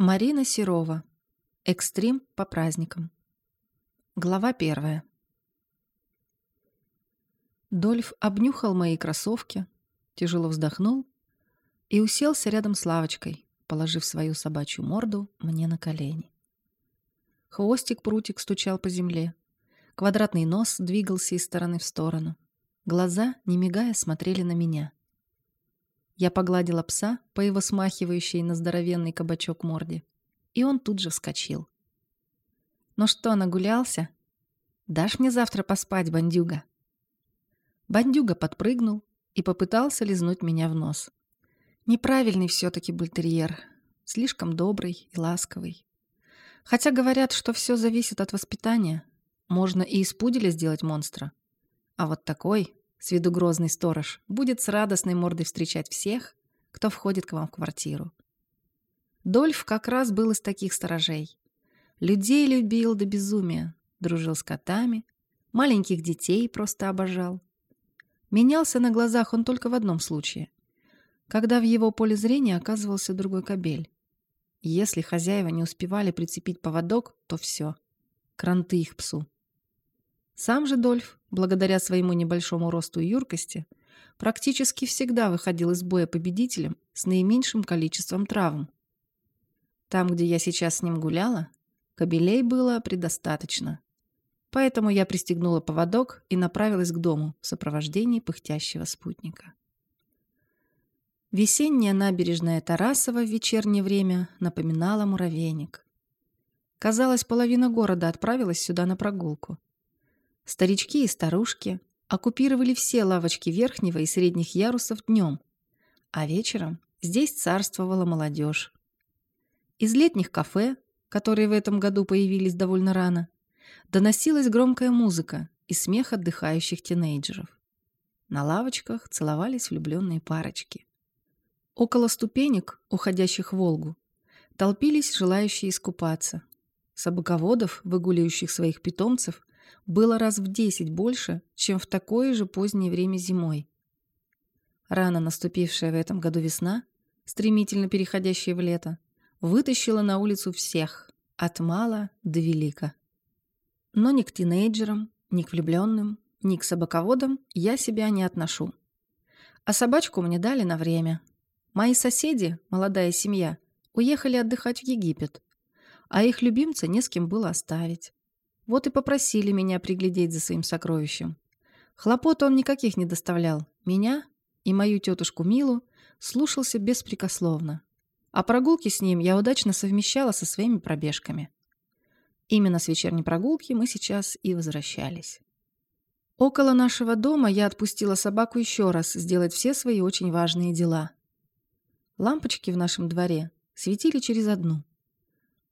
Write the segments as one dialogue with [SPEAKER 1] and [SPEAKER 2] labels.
[SPEAKER 1] Марина Серова. Экстрим по праздникам. Глава первая. Дольф обнюхал мои кроссовки, тяжело вздохнул и уселся рядом с лавочкой, положив свою собачью морду мне на колени. Хвостик-прутик стучал по земле. Квадратный нос двигался из стороны в сторону. Глаза, не мигая, смотрели на меня. Я погладила пса по его смахивающей на здоровенный кабачок морде, и он тут же вскочил. «Ну что, нагулялся? Дашь мне завтра поспать, бандюга?» Бандюга подпрыгнул и попытался лизнуть меня в нос. Неправильный все-таки бультерьер, слишком добрый и ласковый. Хотя говорят, что все зависит от воспитания. Можно и из пуделя сделать монстра. А вот такой с виду грозный сторож, будет с радостной мордой встречать всех, кто входит к вам в квартиру. Дольф как раз был из таких сторожей. Людей любил до безумия, дружил с котами, маленьких детей просто обожал. Менялся на глазах он только в одном случае, когда в его поле зрения оказывался другой кобель. Если хозяева не успевали прицепить поводок, то все. Кранты их псу. Сам же Дольф, благодаря своему небольшому росту и юркости, практически всегда выходил из боя победителем с наименьшим количеством травм. Там, где я сейчас с ним гуляла, кобелей было предостаточно. Поэтому я пристегнула поводок и направилась к дому в сопровождении пыхтящего спутника. Весенняя набережная Тарасова в вечернее время напоминала муравейник. Казалось, половина города отправилась сюда на прогулку. Старички и старушки оккупировали все лавочки верхнего и средних ярусов днем, а вечером здесь царствовала молодежь. Из летних кафе, которые в этом году появились довольно рано, доносилась громкая музыка и смех отдыхающих тинейджеров. На лавочках целовались влюбленные парочки. Около ступенек, уходящих в Волгу, толпились желающие искупаться. Собаководов, выгуливающих своих питомцев, было раз в десять больше, чем в такое же позднее время зимой. Рано наступившая в этом году весна, стремительно переходящая в лето, вытащила на улицу всех, от мала до велика. Но ни к тинейджерам, ни к влюбленным, ни к собаководам я себя не отношу. А собачку мне дали на время. Мои соседи, молодая семья, уехали отдыхать в Египет, а их любимца не с кем было оставить. Вот и попросили меня приглядеть за своим сокровищем. Хлопот он никаких не доставлял. Меня и мою тетушку Милу слушался беспрекословно. А прогулки с ним я удачно совмещала со своими пробежками. Именно с вечерней прогулки мы сейчас и возвращались. Около нашего дома я отпустила собаку еще раз сделать все свои очень важные дела. Лампочки в нашем дворе светили через одну.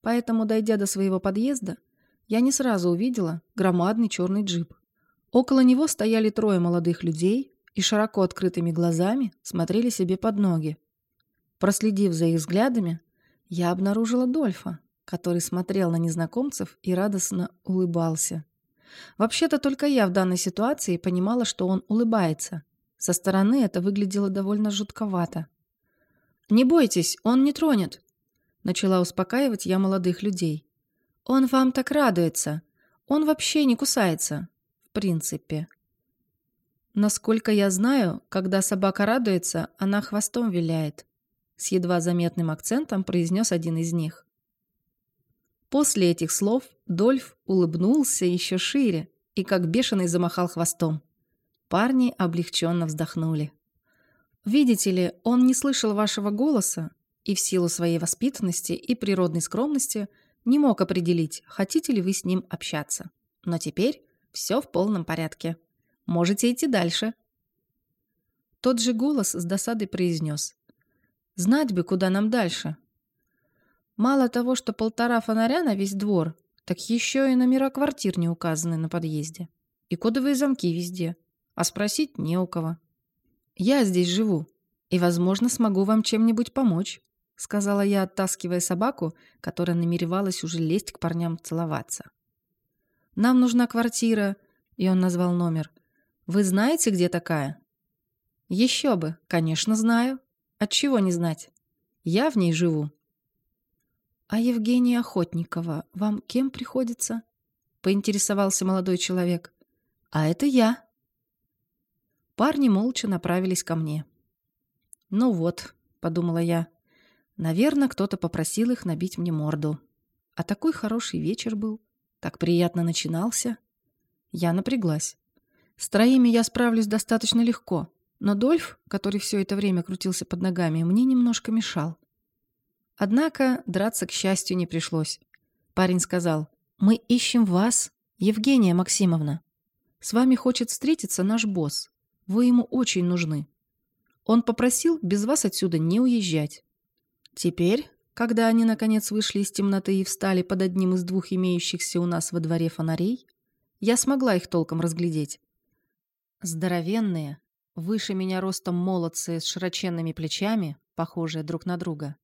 [SPEAKER 1] Поэтому, дойдя до своего подъезда, я не сразу увидела громадный черный джип. Около него стояли трое молодых людей и широко открытыми глазами смотрели себе под ноги. Проследив за их взглядами, я обнаружила Дольфа, который смотрел на незнакомцев и радостно улыбался. Вообще-то только я в данной ситуации понимала, что он улыбается. Со стороны это выглядело довольно жутковато. «Не бойтесь, он не тронет», — начала успокаивать я молодых людей. Он вам так радуется. Он вообще не кусается. В принципе. Насколько я знаю, когда собака радуется, она хвостом виляет. С едва заметным акцентом произнес один из них. После этих слов Дольф улыбнулся еще шире и как бешеный замахал хвостом. Парни облегченно вздохнули. «Видите ли, он не слышал вашего голоса и в силу своей воспитанности и природной скромности – не мог определить, хотите ли вы с ним общаться. Но теперь все в полном порядке. Можете идти дальше. Тот же голос с досадой произнес. Знать бы, куда нам дальше. Мало того, что полтора фонаря на весь двор, так еще и номера квартир не указаны на подъезде. И кодовые замки везде. А спросить не у кого. Я здесь живу и, возможно, смогу вам чем-нибудь помочь. — сказала я, оттаскивая собаку, которая намеревалась уже лезть к парням целоваться. «Нам нужна квартира», — и он назвал номер. «Вы знаете, где такая?» «Еще бы, конечно, знаю. Отчего не знать? Я в ней живу». «А Евгения Охотникова вам кем приходится?» — поинтересовался молодой человек. «А это я». Парни молча направились ко мне. «Ну вот», — подумала я, — «наверное, кто-то попросил их набить мне морду. А такой хороший вечер был, так приятно начинался». Я напряглась. С троими я справлюсь достаточно легко, но Дольф, который все это время крутился под ногами, мне немножко мешал. Однако драться, к счастью, не пришлось. Парень сказал, «Мы ищем вас, Евгения Максимовна. С вами хочет встретиться наш босс. Вы ему очень нужны. Он попросил без вас отсюда не уезжать». Теперь, когда они наконец вышли из темноты и встали под одним из двух имеющихся у нас во дворе фонарей, я смогла их толком разглядеть. Здоровенные, выше меня ростом молодцы с широченными плечами, похожие друг на друга,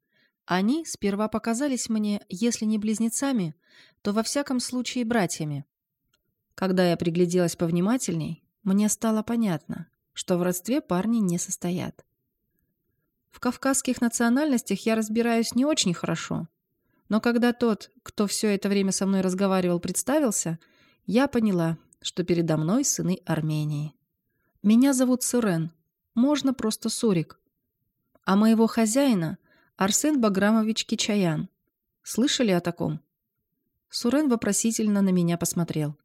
[SPEAKER 1] они сперва показались мне, если не близнецами, то во всяком случае братьями. Когда я пригляделась повнимательней, мне стало понятно, что в родстве парни не состоят. В кавказских национальностях я разбираюсь не очень хорошо, но когда тот, кто все это время со мной разговаривал, представился, я поняла, что передо мной сыны Армении. Меня зовут Сурен, можно просто Сурик. А моего хозяина Арсен Баграмович Кичаян. Слышали о таком? Сурен вопросительно на меня посмотрел.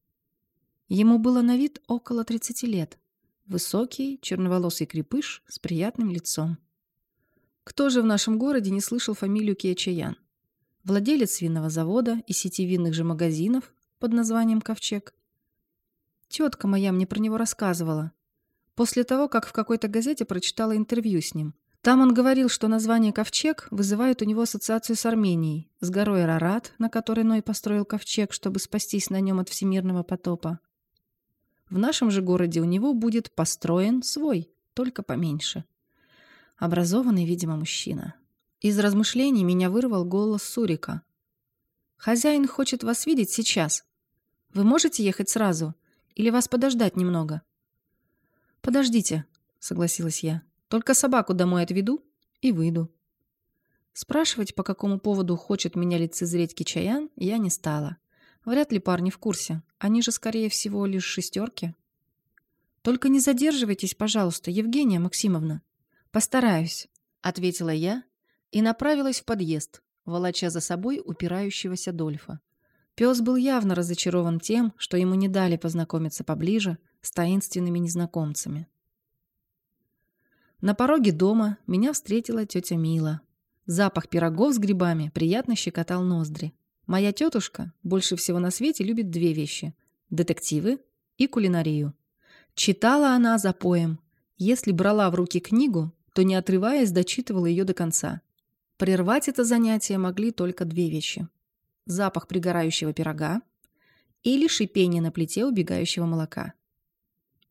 [SPEAKER 1] Ему было на вид около 30 лет. Высокий, черноволосый крепыш с приятным лицом. Кто же в нашем городе не слышал фамилию Кичаян? Владелец винного завода и сети винных же магазинов под названием «Ковчег». Тетка моя мне про него рассказывала. После того, как в какой-то газете прочитала интервью с ним – там он говорил, что название «Ковчег» вызывает у него ассоциацию с Арменией, с горой Рарат, на которой Ной построил ковчег, чтобы спастись на нем от всемирного потопа. В нашем же городе у него будет построен свой, только поменьше. Образованный, видимо, мужчина. Из размышлений меня вырвал голос Сурика. «Хозяин хочет вас видеть сейчас. Вы можете ехать сразу? Или вас подождать немного?» «Подождите», — согласилась я. Только собаку домой отведу и выйду. Спрашивать, по какому поводу хочет меня лицезреть Кичаян, я не стала. Вряд ли парни в курсе. Они же, скорее всего, лишь шестерки. «Только не задерживайтесь, пожалуйста, Евгения Максимовна». «Постараюсь», — ответила я и направилась в подъезд, волоча за собой упирающегося Дольфа. Пес был явно разочарован тем, что ему не дали познакомиться поближе с таинственными незнакомцами. На пороге дома меня встретила тетя Мила. Запах пирогов с грибами приятно щекотал ноздри. Моя тетушка больше всего на свете любит две вещи – детективы и кулинарию. Читала она за поем. Если брала в руки книгу, то не отрываясь дочитывала ее до конца. Прервать это занятие могли только две вещи. Запах пригорающего пирога или шипение на плите убегающего молока.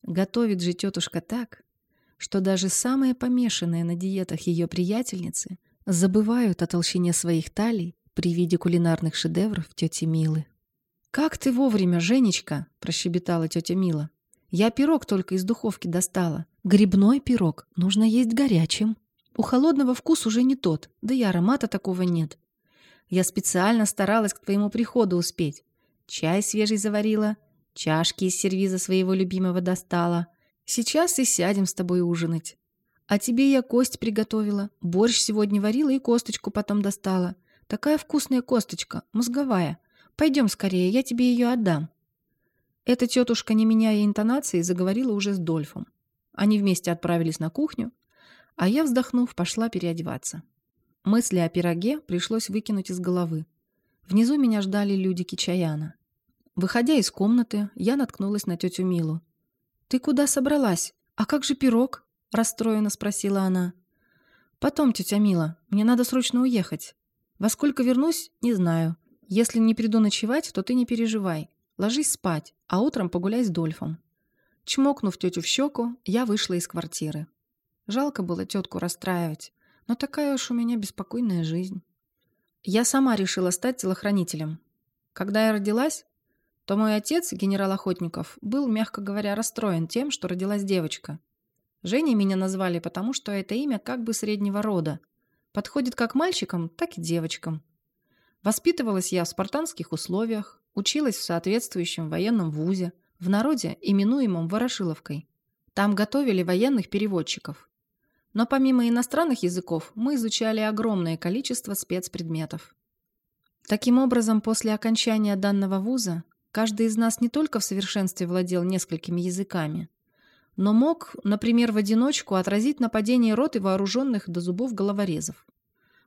[SPEAKER 1] Готовит же тетушка так, что даже самые помешанные на диетах ее приятельницы забывают о толщине своих талий при виде кулинарных шедевров тети Милы. «Как ты вовремя, Женечка!» – прощебетала тетя Мила. «Я пирог только из духовки достала. Грибной пирог нужно есть горячим. У холодного вкус уже не тот, да и аромата такого нет. Я специально старалась к твоему приходу успеть. Чай свежий заварила, чашки из сервиза своего любимого достала, Сейчас и сядем с тобой ужинать. А тебе я кость приготовила. Борщ сегодня варила и косточку потом достала. Такая вкусная косточка, мозговая. Пойдем скорее, я тебе ее отдам». Эта тетушка, не меняя интонации, заговорила уже с Дольфом. Они вместе отправились на кухню, а я, вздохнув, пошла переодеваться. Мысли о пироге пришлось выкинуть из головы. Внизу меня ждали люди Кичаяна. Выходя из комнаты, я наткнулась на тетю Милу. «Ты куда собралась? А как же пирог?» – расстроенно спросила она. «Потом, тетя Мила, мне надо срочно уехать. Во сколько вернусь, не знаю. Если не приду ночевать, то ты не переживай. Ложись спать, а утром погуляй с Дольфом». Чмокнув тетю в щеку, я вышла из квартиры. Жалко было тетку расстраивать, но такая уж у меня беспокойная жизнь. Я сама решила стать телохранителем. Когда я родилась, то мой отец, генерал Охотников, был, мягко говоря, расстроен тем, что родилась девочка. Женей меня назвали, потому что это имя как бы среднего рода. Подходит как мальчикам, так и девочкам. Воспитывалась я в спартанских условиях, училась в соответствующем военном вузе, в народе, именуемом Ворошиловкой. Там готовили военных переводчиков. Но помимо иностранных языков мы изучали огромное количество спецпредметов. Таким образом, после окончания данного вуза каждый из нас не только в совершенстве владел несколькими языками, но мог, например, в одиночку отразить нападение роты вооруженных до зубов головорезов.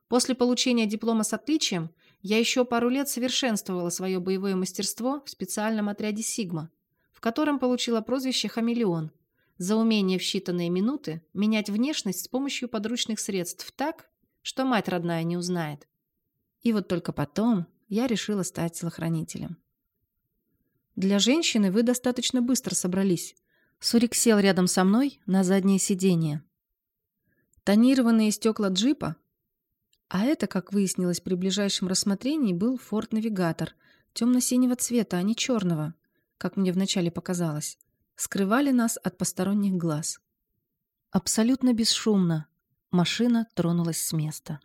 [SPEAKER 1] После получения диплома с отличием я еще пару лет совершенствовала свое боевое мастерство в специальном отряде «Сигма», в котором получила прозвище «Хамелеон», за умение в считанные минуты менять внешность с помощью подручных средств так, что мать родная не узнает. И вот только потом я решила стать телохранителем. Для женщины вы достаточно быстро собрались. Сурик сел рядом со мной на заднее сиденье. Тонированные стекла джипа, а это, как выяснилось при ближайшем рассмотрении, был форт-навигатор темно-синего цвета, а не черного, как мне вначале показалось скрывали нас от посторонних глаз. Абсолютно бесшумно машина тронулась с места.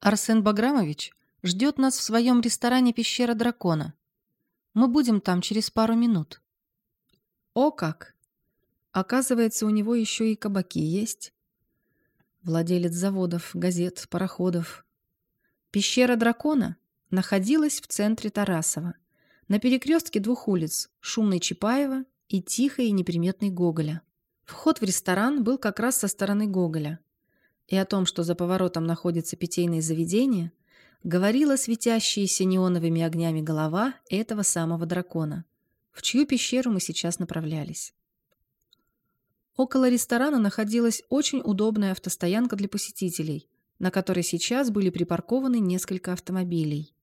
[SPEAKER 1] Арсен Баграмович ждет нас в своем ресторане «Пещера дракона». Мы будем там через пару минут. О как! Оказывается, у него еще и кабаки есть. Владелец заводов, газет, пароходов. Пещера дракона находилась в центре Тарасова – на перекрестке двух улиц – шумной Чапаева и тихой и неприметной Гоголя. Вход в ресторан был как раз со стороны Гоголя. И о том, что за поворотом находится питейное заведение, говорила светящаяся неоновыми огнями голова этого самого дракона, в чью пещеру мы сейчас направлялись. Около ресторана находилась очень удобная автостоянка для посетителей, на которой сейчас были припаркованы несколько автомобилей.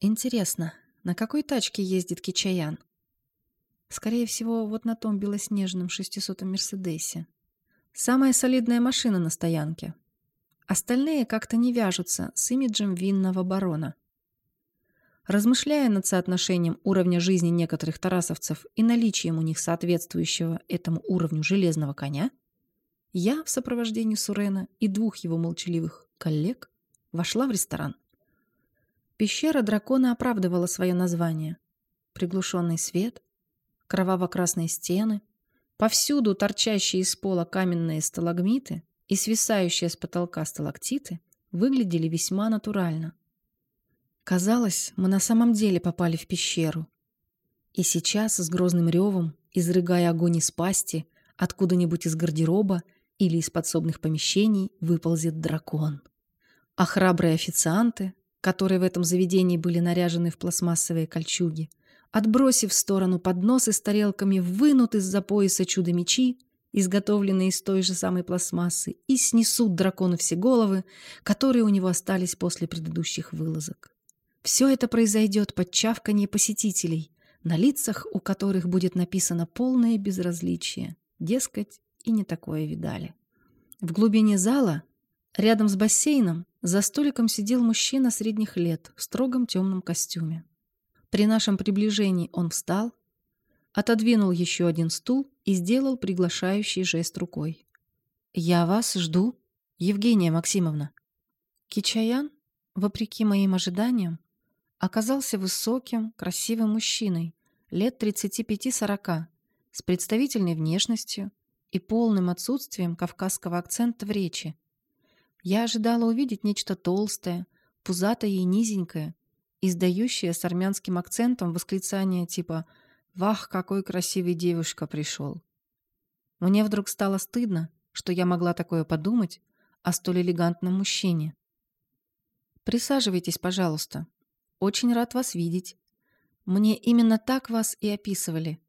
[SPEAKER 1] Интересно, на какой тачке ездит Кичаян? Скорее всего, вот на том белоснежном 600-м Мерседесе. Самая солидная машина на стоянке. Остальные как-то не вяжутся с имиджем винного барона. Размышляя над соотношением уровня жизни некоторых тарасовцев и наличием у них соответствующего этому уровню железного коня, я в сопровождении Сурена и двух его молчаливых коллег вошла в ресторан. Пещера дракона оправдывала свое название. Приглушенный свет, кроваво-красные стены, повсюду торчащие из пола каменные сталагмиты и свисающие с потолка сталактиты выглядели весьма натурально. Казалось, мы на самом деле попали в пещеру. И сейчас с грозным ревом, изрыгая огонь из пасти, откуда-нибудь из гардероба или из подсобных помещений выползет дракон. А храбрые официанты которые в этом заведении были наряжены в пластмассовые кольчуги, отбросив в сторону подносы с тарелками, вынут из-за пояса чудо-мечи, изготовленные из той же самой пластмассы, и снесут дракону все головы, которые у него остались после предыдущих вылазок. Все это произойдет под чавканье посетителей, на лицах у которых будет написано полное безразличие, дескать, и не такое видали. В глубине зала, рядом с бассейном, за столиком сидел мужчина средних лет в строгом темном костюме. При нашем приближении он встал, отодвинул еще один стул и сделал приглашающий жест рукой. «Я вас жду, Евгения Максимовна». Кичаян, вопреки моим ожиданиям, оказался высоким, красивым мужчиной, лет 35-40, с представительной внешностью и полным отсутствием кавказского акцента в речи, я ожидала увидеть нечто толстое, пузатое и низенькое, издающее с армянским акцентом восклицание типа «Вах, какой красивый девушка пришел!». Мне вдруг стало стыдно, что я могла такое подумать о столь элегантном мужчине. «Присаживайтесь, пожалуйста. Очень рад вас видеть. Мне именно так вас и описывали.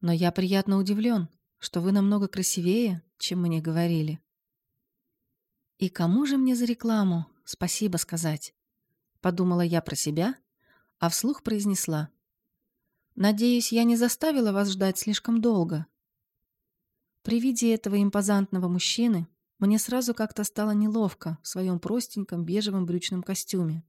[SPEAKER 1] Но я приятно удивлен, что вы намного красивее, чем мне говорили». «И кому же мне за рекламу спасибо сказать?» Подумала я про себя, а вслух произнесла. «Надеюсь, я не заставила вас ждать слишком долго». При виде этого импозантного мужчины мне сразу как-то стало неловко в своем простеньком бежевом брючном костюме.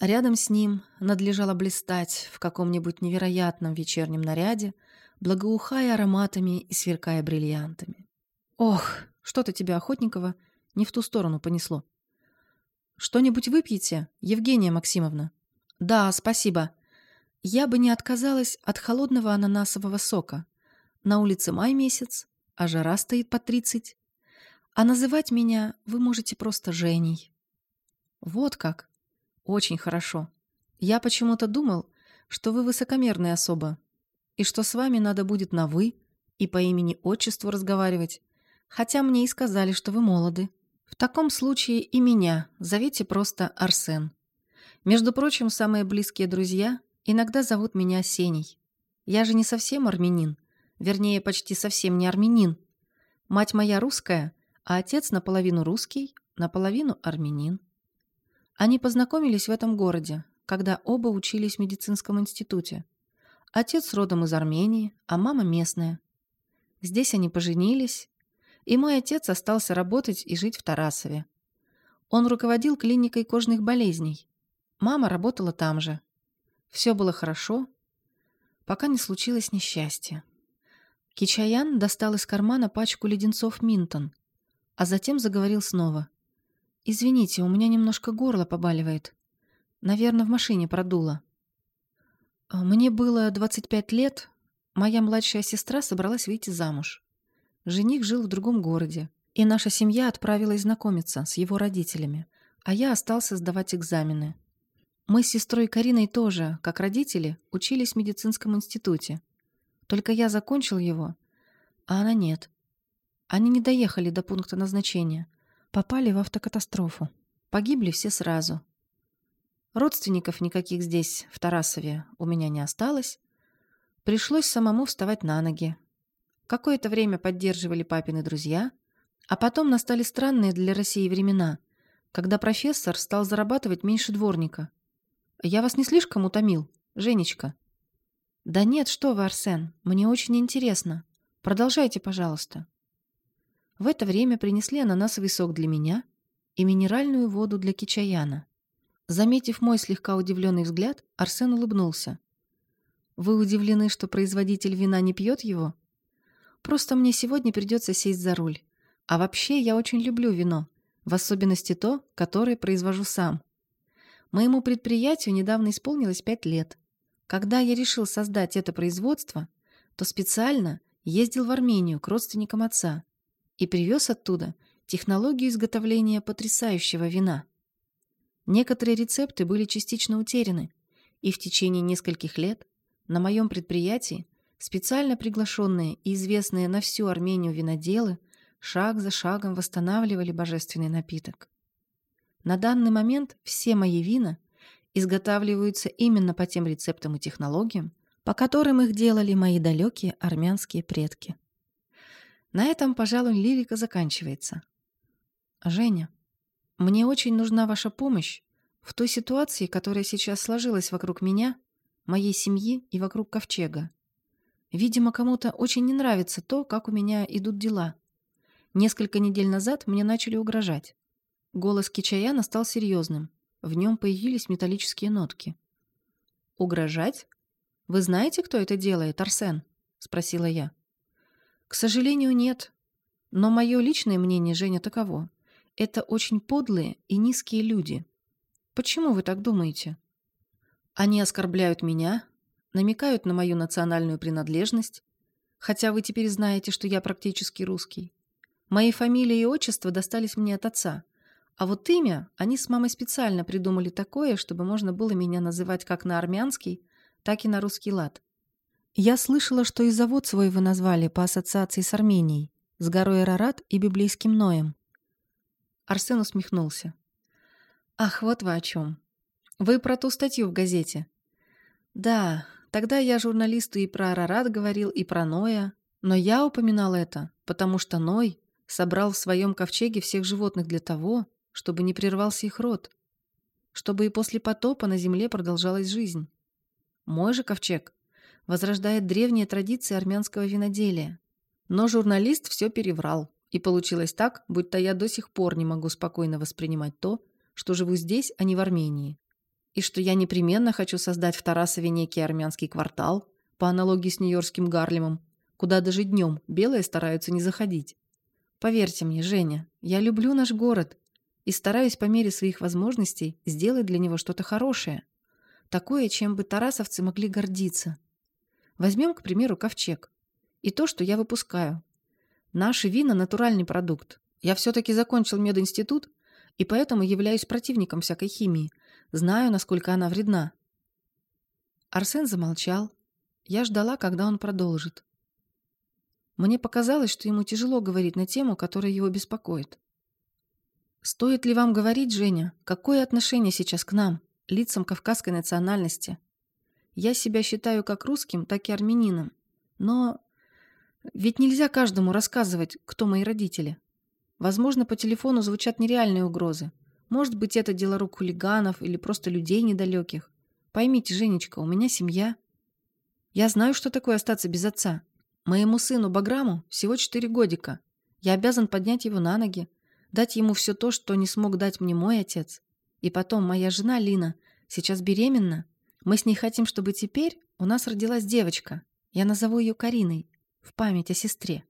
[SPEAKER 1] Рядом с ним надлежало блистать в каком-нибудь невероятном вечернем наряде, благоухая ароматами и сверкая бриллиантами. «Ох, что-то тебя, Охотникова, не в ту сторону понесло. Что-нибудь выпьете, Евгения Максимовна? Да, спасибо. Я бы не отказалась от холодного ананасового сока. На улице май месяц, а жара стоит по тридцать. А называть меня вы можете просто Женей. Вот как. Очень хорошо. Я почему-то думал, что вы высокомерная особа, и что с вами надо будет на «вы» и по имени-отчеству разговаривать, хотя мне и сказали, что вы молоды. В таком случае и меня зовите просто Арсен. Между прочим, самые близкие друзья иногда зовут меня Сеней. Я же не совсем армянин, вернее, почти совсем не армянин. Мать моя русская, а отец наполовину русский, наполовину армянин. Они познакомились в этом городе, когда оба учились в медицинском институте. Отец родом из Армении, а мама местная. Здесь они поженились, и мой отец остался работать и жить в Тарасове. Он руководил клиникой кожных болезней. Мама работала там же. Все было хорошо, пока не случилось несчастье. Кичаян достал из кармана пачку леденцов Минтон, а затем заговорил снова. «Извините, у меня немножко горло побаливает. Наверное, в машине продуло». Мне было 25 лет, моя младшая сестра собралась выйти замуж. Жених жил в другом городе, и наша семья отправилась знакомиться с его родителями, а я остался сдавать экзамены. Мы с сестрой Кариной тоже, как родители, учились в медицинском институте. Только я закончил его, а она нет. Они не доехали до пункта назначения, попали в автокатастрофу. Погибли все сразу. Родственников никаких здесь, в Тарасове, у меня не осталось. Пришлось самому вставать на ноги. Какое-то время поддерживали папины друзья, а потом настали странные для России времена, когда профессор стал зарабатывать меньше дворника. Я вас не слишком утомил, Женечка? Да нет, что вы, Арсен, мне очень интересно. Продолжайте, пожалуйста. В это время принесли ананасовый сок для меня и минеральную воду для Кичаяна. Заметив мой слегка удивленный взгляд, Арсен улыбнулся. «Вы удивлены, что производитель вина не пьет его? Просто мне сегодня придется сесть за руль. А вообще я очень люблю вино, в особенности то, которое произвожу сам. Моему предприятию недавно исполнилось пять лет. Когда я решил создать это производство, то специально ездил в Армению к родственникам отца и привез оттуда технологию изготовления потрясающего вина – Некоторые рецепты были частично утеряны, и в течение нескольких лет на моем предприятии специально приглашенные и известные на всю Армению виноделы шаг за шагом восстанавливали божественный напиток. На данный момент все мои вина изготавливаются именно по тем рецептам и технологиям, по которым их делали мои далекие армянские предки. На этом, пожалуй, лирика заканчивается. Женя, мне очень нужна ваша помощь в той ситуации, которая сейчас сложилась вокруг меня, моей семьи и вокруг Ковчега. Видимо, кому-то очень не нравится то, как у меня идут дела. Несколько недель назад мне начали угрожать. Голос Кичаяна стал серьезным. В нем появились металлические нотки. «Угрожать? Вы знаете, кто это делает, Арсен?» — спросила я. «К сожалению, нет. Но мое личное мнение, Женя, таково. Это очень подлые и низкие люди. Почему вы так думаете? Они оскорбляют меня, намекают на мою национальную принадлежность, хотя вы теперь знаете, что я практически русский. Мои фамилия и отчество достались мне от отца, а вот имя они с мамой специально придумали такое, чтобы можно было меня называть как на армянский, так и на русский лад. Я слышала, что и завод свой вы назвали по ассоциации с Арменией, с горой Арарат и библейским Ноем. Арсен усмехнулся. «Ах, вот вы о чем. Вы про ту статью в газете». «Да, тогда я журналисту и про Арарат говорил, и про Ноя. Но я упоминал это, потому что Ной собрал в своем ковчеге всех животных для того, чтобы не прервался их род, чтобы и после потопа на земле продолжалась жизнь. Мой же ковчег возрождает древние традиции армянского виноделия. Но журналист все переврал. И получилось так, будто я до сих пор не могу спокойно воспринимать то, что живу здесь, а не в Армении. И что я непременно хочу создать в Тарасове некий армянский квартал, по аналогии с нью-йоркским Гарлемом, куда даже днем белые стараются не заходить. Поверьте мне, Женя, я люблю наш город, и стараюсь по мере своих возможностей сделать для него что-то хорошее. Такое, чем бы тарасовцы могли гордиться. Возьмем, к примеру, ковчег. И то, что я выпускаю. Наши вина – натуральный продукт. Я все-таки закончил мединститут, и поэтому являюсь противником всякой химии. Знаю, насколько она вредна. Арсен замолчал. Я ждала, когда он продолжит. Мне показалось, что ему тяжело говорить на тему, которая его беспокоит. «Стоит ли вам говорить, Женя, какое отношение сейчас к нам, лицам кавказской национальности? Я себя считаю как русским, так и армянином. Но ведь нельзя каждому рассказывать, кто мои родители. Возможно, по телефону звучат нереальные угрозы. Может быть, это дело рук хулиганов или просто людей недалеких. Поймите, Женечка, у меня семья. Я знаю, что такое остаться без отца. Моему сыну Баграму всего четыре годика. Я обязан поднять его на ноги, дать ему все то, что не смог дать мне мой отец. И потом, моя жена Лина сейчас беременна. Мы с ней хотим, чтобы теперь у нас родилась девочка. Я назову ее Кариной, в память о сестре.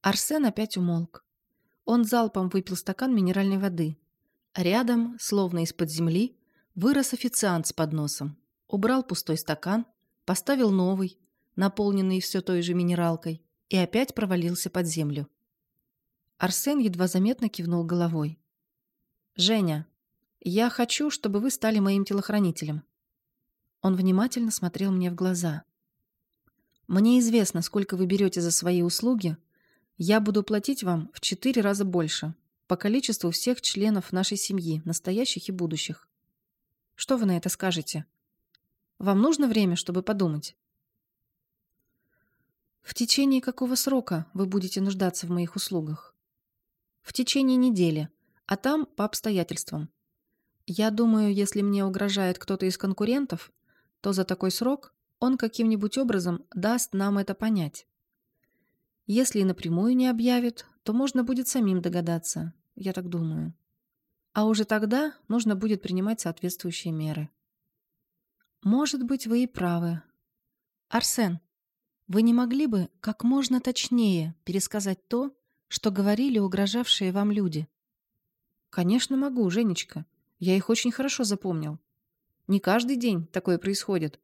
[SPEAKER 1] Арсен опять умолк. Он залпом выпил стакан минеральной воды. Рядом, словно из-под земли, вырос официант с подносом. Убрал пустой стакан, поставил новый, наполненный все той же минералкой, и опять провалился под землю. Арсен едва заметно кивнул головой. «Женя, я хочу, чтобы вы стали моим телохранителем». Он внимательно смотрел мне в глаза. «Мне известно, сколько вы берете за свои услуги. Я буду платить вам в четыре раза больше, по количеству всех членов нашей семьи, настоящих и будущих. Что вы на это скажете? Вам нужно время, чтобы подумать?» «В течение какого срока вы будете нуждаться в моих услугах?» В течение недели, а там по обстоятельствам. Я думаю, если мне угрожает кто-то из конкурентов, то за такой срок он каким-нибудь образом даст нам это понять. Если напрямую не объявит, то можно будет самим догадаться, я так думаю. А уже тогда нужно будет принимать соответствующие меры. Может быть, вы и правы. Арсен, вы не могли бы как можно точнее пересказать то, что говорили угрожавшие вам люди? Конечно, могу, Женечка. Я их очень хорошо запомнил. Не каждый день такое происходит.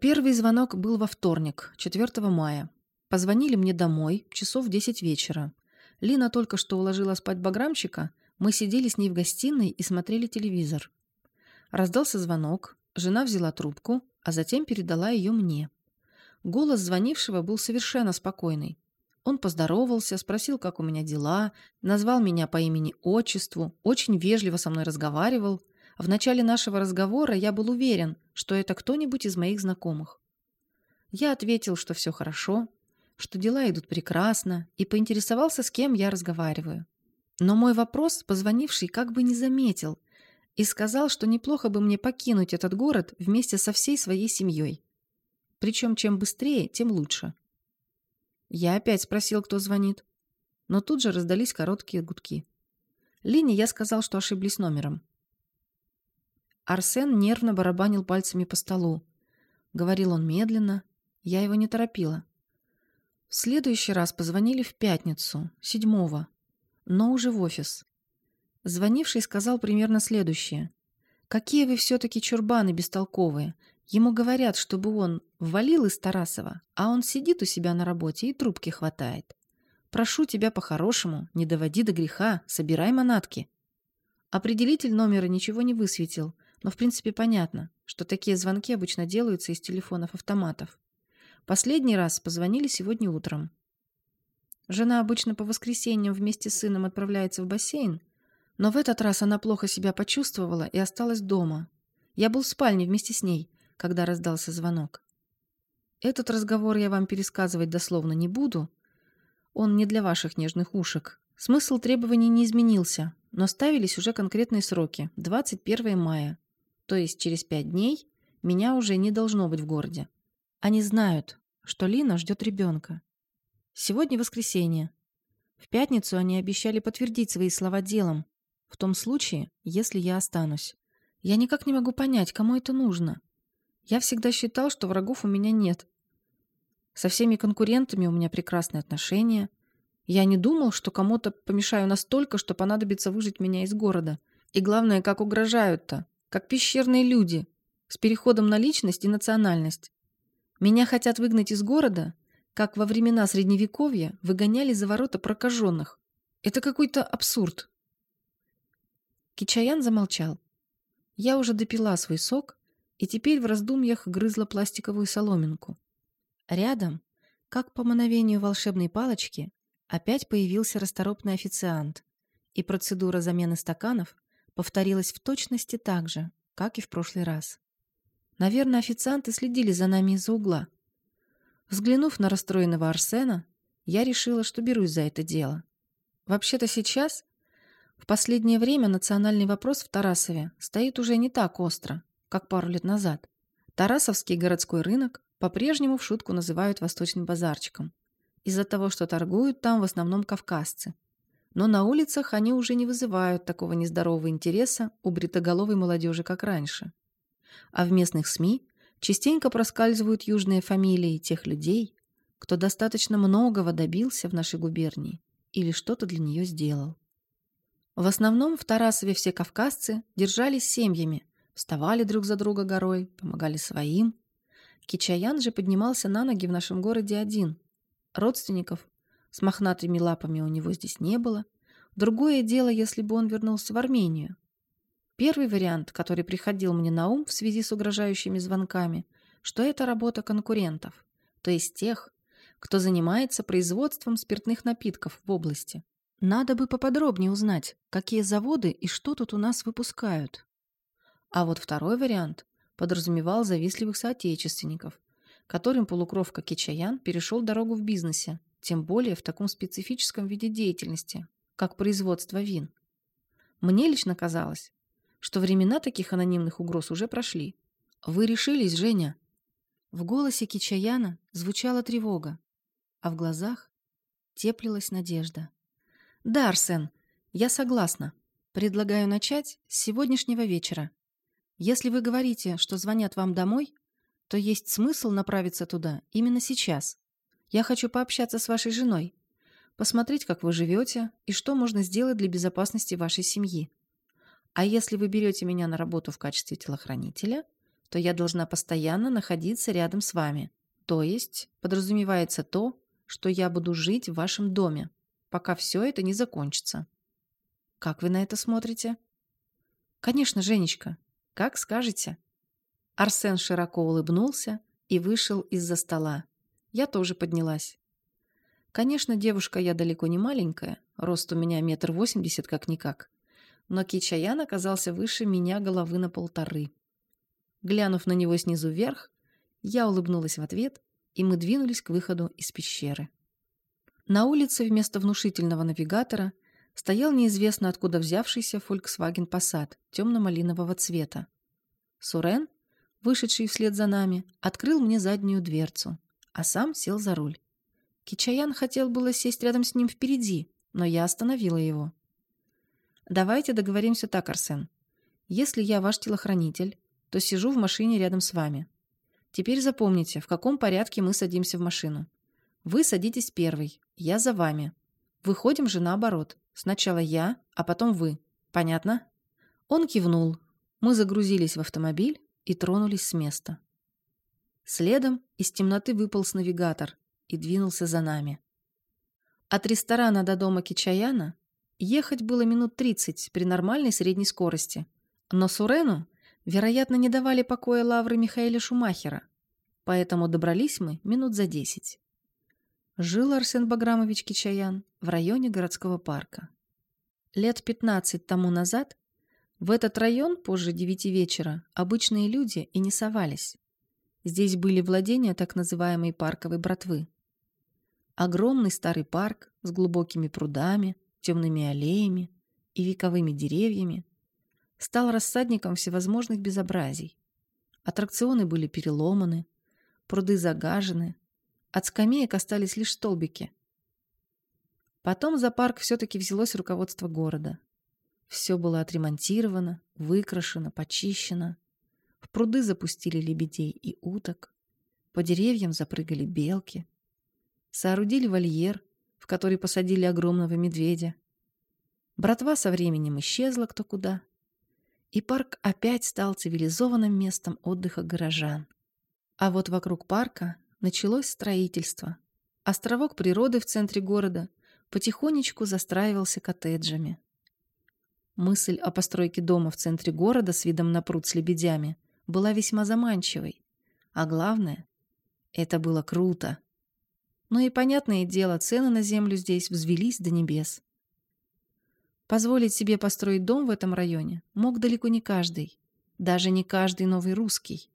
[SPEAKER 1] Первый звонок был во вторник, 4 мая. Позвонили мне домой, часов в 10 вечера. Лина только что уложила спать баграмчика, мы сидели с ней в гостиной и смотрели телевизор. Раздался звонок, жена взяла трубку, а затем передала ее мне. Голос звонившего был совершенно спокойный. Он поздоровался, спросил, как у меня дела, назвал меня по имени-отчеству, очень вежливо со мной разговаривал. В начале нашего разговора я был уверен, что это кто-нибудь из моих знакомых. Я ответил, что все хорошо, что дела идут прекрасно, и поинтересовался, с кем я разговариваю. Но мой вопрос позвонивший как бы не заметил и сказал, что неплохо бы мне покинуть этот город вместе со всей своей семьей. Причем чем быстрее, тем лучше. Я опять спросил, кто звонит. Но тут же раздались короткие гудки. Лине я сказал, что ошиблись номером. Арсен нервно барабанил пальцами по столу. Говорил он медленно. Я его не торопила. В следующий раз позвонили в пятницу, седьмого, но уже в офис. Звонивший сказал примерно следующее. «Какие вы все-таки чурбаны бестолковые. Ему говорят, чтобы он ввалил из Тарасова, а он сидит у себя на работе и трубки хватает. Прошу тебя по-хорошему, не доводи до греха, собирай манатки. Определитель номера ничего не высветил, но в принципе понятно, что такие звонки обычно делаются из телефонов-автоматов. Последний раз позвонили сегодня утром. Жена обычно по воскресеньям вместе с сыном отправляется в бассейн, но в этот раз она плохо себя почувствовала и осталась дома. Я был в спальне вместе с ней, когда раздался звонок. Этот разговор я вам пересказывать дословно не буду. Он не для ваших нежных ушек. Смысл требований не изменился, но ставились уже конкретные сроки – 21 мая. То есть через пять дней меня уже не должно быть в городе. Они знают, что Лина ждет ребенка. Сегодня воскресенье. В пятницу они обещали подтвердить свои слова делом, в том случае, если я останусь. Я никак не могу понять, кому это нужно. Я всегда считал, что врагов у меня нет. Со всеми конкурентами у меня прекрасные отношения. Я не думал, что кому-то помешаю настолько, что понадобится выжить меня из города. И главное, как угрожают-то. Как пещерные люди. С переходом на личность и национальность. Меня хотят выгнать из города, как во времена Средневековья выгоняли за ворота прокаженных. Это какой-то абсурд. Кичаян замолчал. Я уже допила свой сок и теперь в раздумьях грызла пластиковую соломинку. Рядом, как по мановению волшебной палочки, опять появился расторопный официант, и процедура замены стаканов повторилась в точности так же, как и в прошлый раз. Наверное, официанты следили за нами из-за угла. Взглянув на расстроенного Арсена, я решила, что берусь за это дело. Вообще-то сейчас, в последнее время, национальный вопрос в Тарасове стоит уже не так остро, как пару лет назад. Тарасовский городской рынок по-прежнему в шутку называют восточным базарчиком. Из-за того, что торгуют там в основном кавказцы. Но на улицах они уже не вызывают такого нездорового интереса у бритоголовой молодежи, как раньше. А в местных СМИ частенько проскальзывают южные фамилии тех людей, кто достаточно многого добился в нашей губернии или что-то для нее сделал. В основном в Тарасове все кавказцы держались семьями, вставали друг за друга горой, помогали своим. Кичаян же поднимался на ноги в нашем городе один. Родственников с мохнатыми лапами у него здесь не было. Другое дело, если бы он вернулся в Армению. Первый вариант, который приходил мне на ум в связи с угрожающими звонками, что это работа конкурентов, то есть тех, кто занимается производством спиртных напитков в области. Надо бы поподробнее узнать, какие заводы и что тут у нас выпускают. А вот второй вариант подразумевал завистливых соотечественников, которым полукровка Кичаян перешел дорогу в бизнесе, тем более в таком специфическом виде деятельности, как производство вин. Мне лично казалось, что времена таких анонимных угроз уже прошли. Вы решились, Женя? В голосе Кичаяна звучала тревога, а в глазах теплилась надежда. «Да, Арсен, я согласна. Предлагаю начать с сегодняшнего вечера. Если вы говорите, что звонят вам домой, то есть смысл направиться туда именно сейчас. Я хочу пообщаться с вашей женой, посмотреть, как вы живете и что можно сделать для безопасности вашей семьи. А если вы берете меня на работу в качестве телохранителя, то я должна постоянно находиться рядом с вами. То есть подразумевается то, что я буду жить в вашем доме, пока все это не закончится. Как вы на это смотрите? Конечно, Женечка, как скажете. Арсен широко улыбнулся и вышел из-за стола. Я тоже поднялась. Конечно, девушка я далеко не маленькая, рост у меня метр восемьдесят как-никак, но Кичаян оказался выше меня головы на полторы. Глянув на него снизу вверх, я улыбнулась в ответ и мы двинулись к выходу из пещеры. На улице вместо внушительного навигатора стоял неизвестно откуда взявшийся Volkswagen Passat темно-малинового цвета. Сурен, вышедший вслед за нами, открыл мне заднюю дверцу, а сам сел за руль. Кичаян хотел было сесть рядом с ним впереди, но я остановила его. «Давайте договоримся так, Арсен. Если я ваш телохранитель, то сижу в машине рядом с вами. Теперь запомните, в каком порядке мы садимся в машину. Вы садитесь первый, я за вами. Выходим же наоборот. Сначала я, а потом вы. Понятно? Он кивнул. Мы загрузились в автомобиль и тронулись с места. Следом из темноты выполз навигатор и двинулся за нами. От ресторана до дома Кичаяна ехать было минут 30 при нормальной средней скорости. Но Сурену вероятно, не давали покоя лавры Михаэля Шумахера, поэтому добрались мы минут за десять. Жил Арсен Баграмович Кичаян в районе городского парка. Лет пятнадцать тому назад в этот район позже девяти вечера обычные люди и не совались. Здесь были владения так называемой парковой братвы. Огромный старый парк с глубокими прудами, темными аллеями и вековыми деревьями стал рассадником всевозможных безобразий. Аттракционы были переломаны, пруды загажены, от скамеек остались лишь столбики. Потом за парк все-таки взялось руководство города. Все было отремонтировано, выкрашено, почищено. В пруды запустили лебедей и уток. По деревьям запрыгали белки. Соорудили вольер, в который посадили огромного медведя. Братва со временем исчезла кто куда. И парк опять стал цивилизованным местом отдыха горожан. А вот вокруг парка началось строительство. Островок природы в центре города потихонечку застраивался коттеджами. Мысль о постройке дома в центре города с видом на пруд с лебедями была весьма заманчивой. А главное, это было круто. Но и, понятное дело, цены на землю здесь взвелись до небес. Позволить себе построить дом в этом районе мог далеко не каждый, даже не каждый новый русский.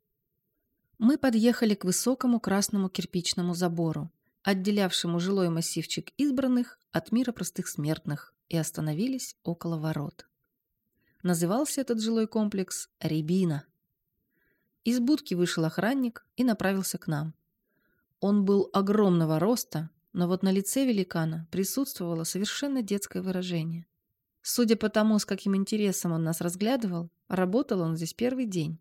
[SPEAKER 1] Мы подъехали к высокому красному кирпичному забору, отделявшему жилой массивчик избранных от мира простых смертных, и остановились около ворот. Назывался этот жилой комплекс «Рябина». Из будки вышел охранник и направился к нам. Он был огромного роста, но вот на лице великана присутствовало совершенно детское выражение. Судя по тому, с каким интересом он нас разглядывал, работал он здесь первый день.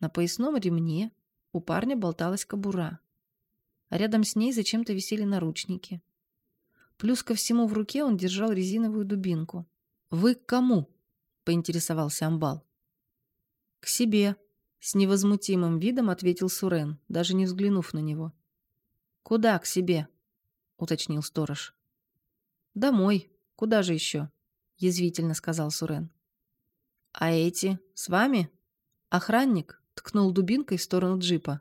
[SPEAKER 1] На поясном ремне у парня болталась кобура. А рядом с ней зачем-то висели наручники. Плюс ко всему в руке он держал резиновую дубинку. «Вы к кому?» — поинтересовался Амбал. «К себе», — с невозмутимым видом ответил Сурен, даже не взглянув на него. «Куда к себе?» — уточнил сторож. «Домой. Куда же еще?» — язвительно сказал Сурен. «А эти с вами?» Охранник ткнул дубинкой в сторону джипа.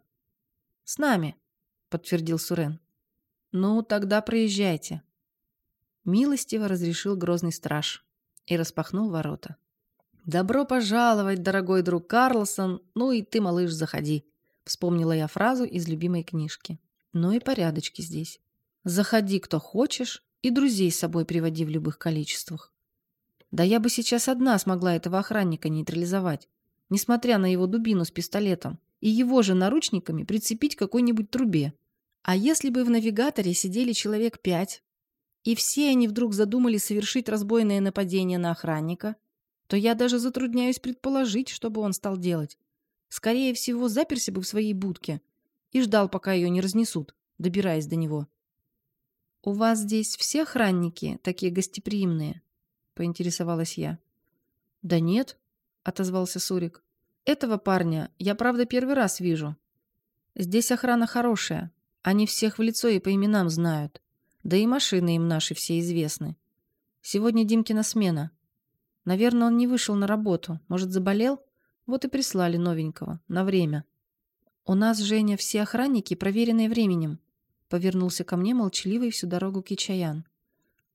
[SPEAKER 1] «С нами», — подтвердил Сурен. «Ну, тогда проезжайте». Милостиво разрешил грозный страж и распахнул ворота. «Добро пожаловать, дорогой друг Карлсон, ну и ты, малыш, заходи», — вспомнила я фразу из любимой книжки. «Ну и порядочки здесь. Заходи, кто хочешь, и друзей с собой приводи в любых количествах». Да я бы сейчас одна смогла этого охранника нейтрализовать несмотря на его дубину с пистолетом, и его же наручниками прицепить к какой-нибудь трубе. А если бы в навигаторе сидели человек пять, и все они вдруг задумали совершить разбойное нападение на охранника, то я даже затрудняюсь предположить, что бы он стал делать. Скорее всего, заперся бы в своей будке и ждал, пока ее не разнесут, добираясь до него. «У вас здесь все охранники такие гостеприимные?» — поинтересовалась я. «Да нет», — отозвался Сурик. «Этого парня я, правда, первый раз вижу. Здесь охрана хорошая. Они всех в лицо и по именам знают. Да и машины им наши все известны. Сегодня Димкина смена. Наверное, он не вышел на работу. Может, заболел? Вот и прислали новенького. На время. У нас, Женя, все охранники, проверенные временем. Повернулся ко мне молчаливый всю дорогу Кичаян.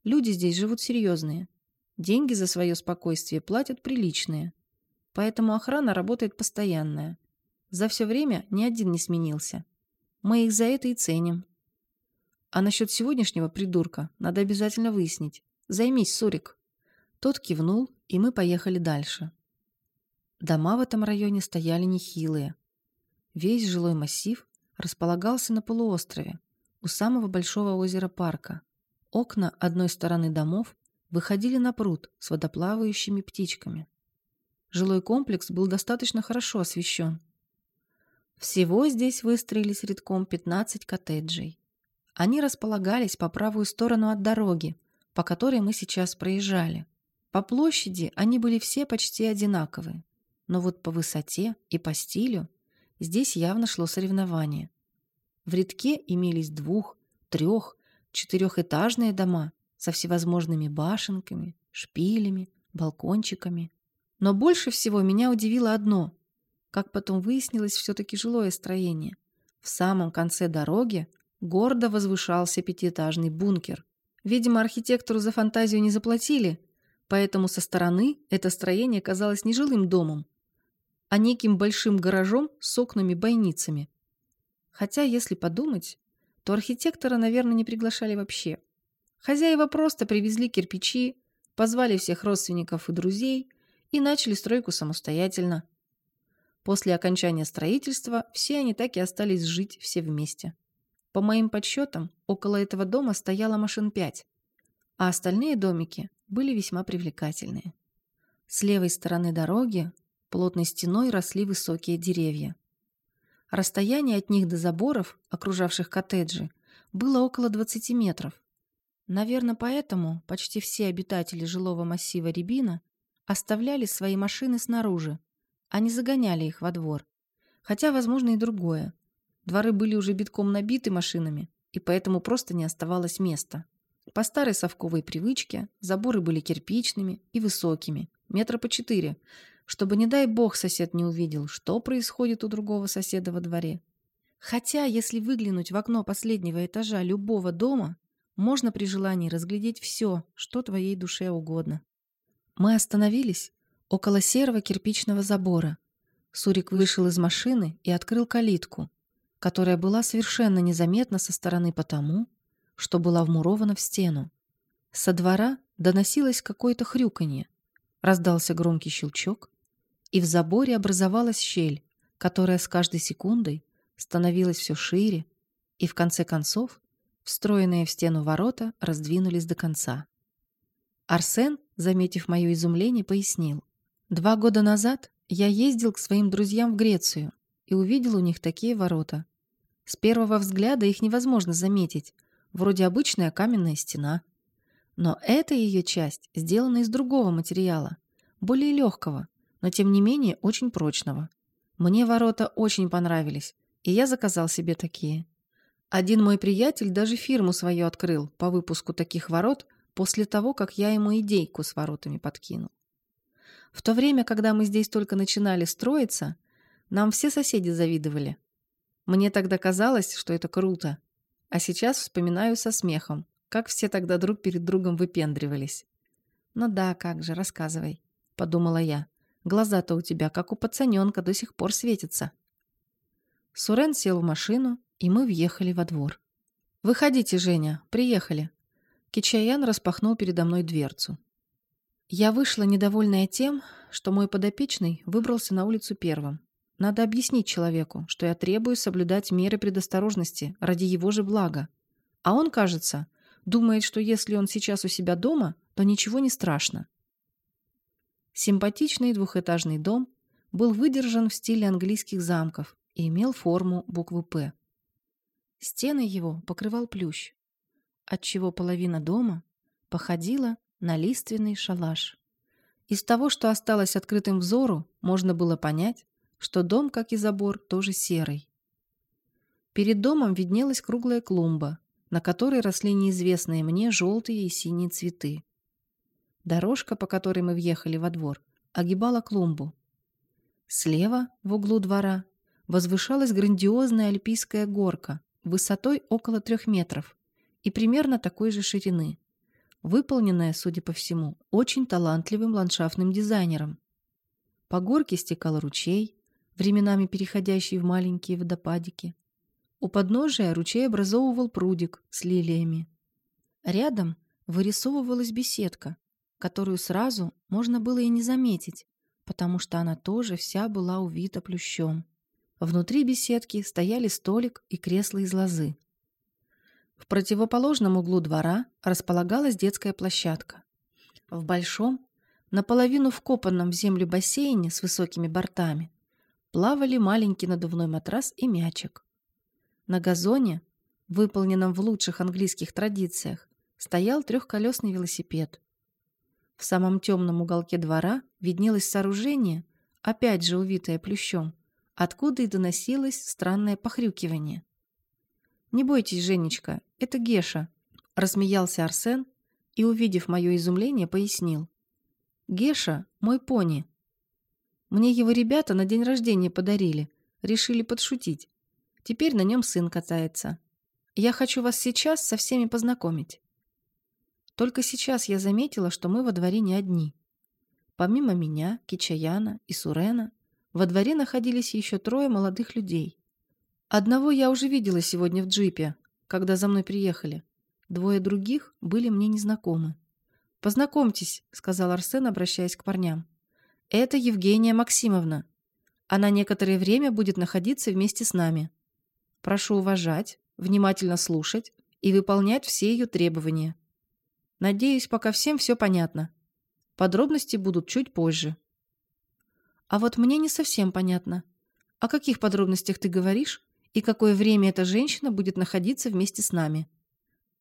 [SPEAKER 1] Люди здесь живут серьезные. Деньги за свое спокойствие платят приличные. Поэтому охрана работает постоянная. За все время ни один не сменился. Мы их за это и ценим. А насчет сегодняшнего придурка надо обязательно выяснить. Займись, Сурик. Тот кивнул, и мы поехали дальше. Дома в этом районе стояли нехилые. Весь жилой массив располагался на полуострове, у самого большого озера парка. Окна одной стороны домов выходили на пруд с водоплавающими птичками. Жилой комплекс был достаточно хорошо освещен. Всего здесь выстроились редком 15 коттеджей. Они располагались по правую сторону от дороги, по которой мы сейчас проезжали. По площади они были все почти одинаковые, но вот по высоте и по стилю здесь явно шло соревнование. В редке имелись двух, трех, четырехэтажные дома со всевозможными башенками, шпилями, балкончиками. Но больше всего меня удивило одно. Как потом выяснилось, все-таки жилое строение. В самом конце дороги гордо возвышался пятиэтажный бункер. Видимо, архитектору за фантазию не заплатили, поэтому со стороны это строение казалось не жилым домом, а неким большим гаражом с окнами-бойницами. Хотя, если подумать, то архитектора, наверное, не приглашали вообще. Хозяева просто привезли кирпичи, позвали всех родственников и друзей – и начали стройку самостоятельно. После окончания строительства все они так и остались жить все вместе. По моим подсчетам, около этого дома стояло машин пять, а остальные домики были весьма привлекательные. С левой стороны дороги плотной стеной росли высокие деревья. Расстояние от них до заборов, окружавших коттеджи, было около 20 метров. Наверное, поэтому почти все обитатели жилого массива Рябина оставляли свои машины снаружи, а не загоняли их во двор. Хотя, возможно, и другое. Дворы были уже битком набиты машинами, и поэтому просто не оставалось места. По старой совковой привычке заборы были кирпичными и высокими, метра по четыре, чтобы, не дай бог, сосед не увидел, что происходит у другого соседа во дворе. Хотя, если выглянуть в окно последнего этажа любого дома, можно при желании разглядеть все, что твоей душе угодно. Мы остановились около серого кирпичного забора. Сурик вышел из машины и открыл калитку, которая была совершенно незаметна со стороны потому, что была вмурована в стену. Со двора доносилось какое-то хрюканье. Раздался громкий щелчок, и в заборе образовалась щель, которая с каждой секундой становилась все шире, и в конце концов встроенные в стену ворота раздвинулись до конца. Арсен, заметив мое изумление, пояснил. Два года назад я ездил к своим друзьям в Грецию и увидел у них такие ворота. С первого взгляда их невозможно заметить, вроде обычная каменная стена. Но эта ее часть сделана из другого материала, более легкого, но тем не менее очень прочного. Мне ворота очень понравились, и я заказал себе такие. Один мой приятель даже фирму свою открыл по выпуску таких ворот после того, как я ему идейку с воротами подкинул. В то время, когда мы здесь только начинали строиться, нам все соседи завидовали. Мне тогда казалось, что это круто. А сейчас вспоминаю со смехом, как все тогда друг перед другом выпендривались. «Ну да, как же, рассказывай», — подумала я. «Глаза-то у тебя, как у пацаненка, до сих пор светятся». Сурен сел в машину, и мы въехали во двор. «Выходите, Женя, приехали». Кичаян распахнул передо мной дверцу. Я вышла, недовольная тем, что мой подопечный выбрался на улицу первым. Надо объяснить человеку, что я требую соблюдать меры предосторожности ради его же блага. А он, кажется, думает, что если он сейчас у себя дома, то ничего не страшно. Симпатичный двухэтажный дом был выдержан в стиле английских замков и имел форму буквы «П». Стены его покрывал плющ, отчего половина дома походила на лиственный шалаш. Из того, что осталось открытым взору, можно было понять, что дом, как и забор, тоже серый. Перед домом виднелась круглая клумба, на которой росли неизвестные мне желтые и синие цветы. Дорожка, по которой мы въехали во двор, огибала клумбу. Слева, в углу двора, возвышалась грандиозная альпийская горка высотой около трех метров и примерно такой же ширины выполненная, судя по всему, очень талантливым ландшафтным дизайнером. По горке стекал ручей, временами переходящий в маленькие водопадики. У подножия ручей образовывал прудик с лилиями. Рядом вырисовывалась беседка, которую сразу можно было и не заметить, потому что она тоже вся была увита плющом. Внутри беседки стояли столик и кресло из лозы. В противоположном углу двора располагалась детская площадка. В большом, наполовину вкопанном в землю бассейне с высокими бортами плавали маленький надувной матрас и мячик. На газоне, выполненном в лучших английских традициях, стоял трехколесный велосипед. В самом темном уголке двора виднелось сооружение, опять же увитое плющом, откуда и доносилось странное похрюкивание. «Не бойтесь, Женечка, это Геша», — рассмеялся Арсен и, увидев мое изумление, пояснил. «Геша — мой пони. Мне его ребята на день рождения подарили, решили подшутить. Теперь на нем сын катается. Я хочу вас сейчас со всеми познакомить». Только сейчас я заметила, что мы во дворе не одни. Помимо меня, Кичаяна и Сурена, во дворе находились еще трое молодых людей. Одного я уже видела сегодня в джипе, когда за мной приехали. Двое других были мне незнакомы. «Познакомьтесь», — сказал Арсен, обращаясь к парням. «Это Евгения Максимовна. Она некоторое время будет находиться вместе с нами. Прошу уважать, внимательно слушать и выполнять все ее требования. Надеюсь, пока всем все понятно. Подробности будут чуть позже». «А вот мне не совсем понятно. О каких подробностях ты говоришь?» И какое время эта женщина будет находиться вместе с нами.